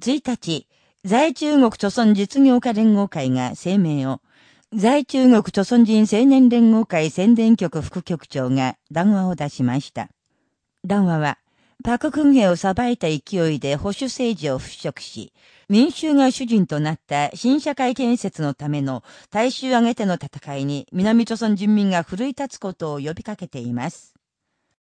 1日、在中国朝村実業家連合会が声明を、在中国朝村人青年連合会宣伝局副局長が談話を出しました。談話は、パククンヘを裁いた勢いで保守政治を払拭し、民衆が主人となった新社会建設のための大衆挙げての戦いに南朝鮮人民が奮い立つことを呼びかけています。